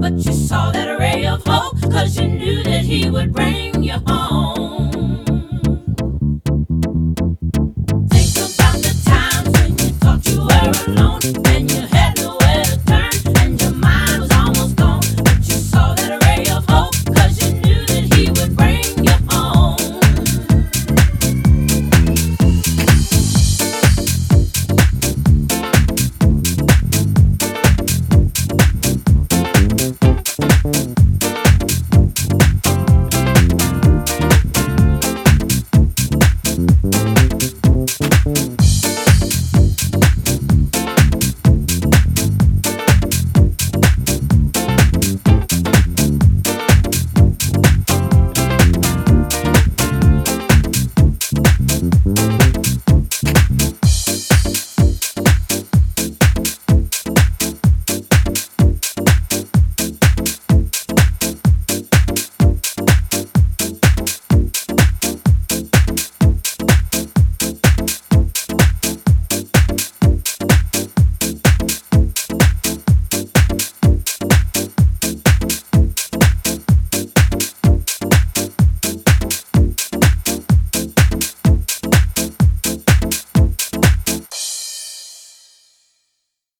but you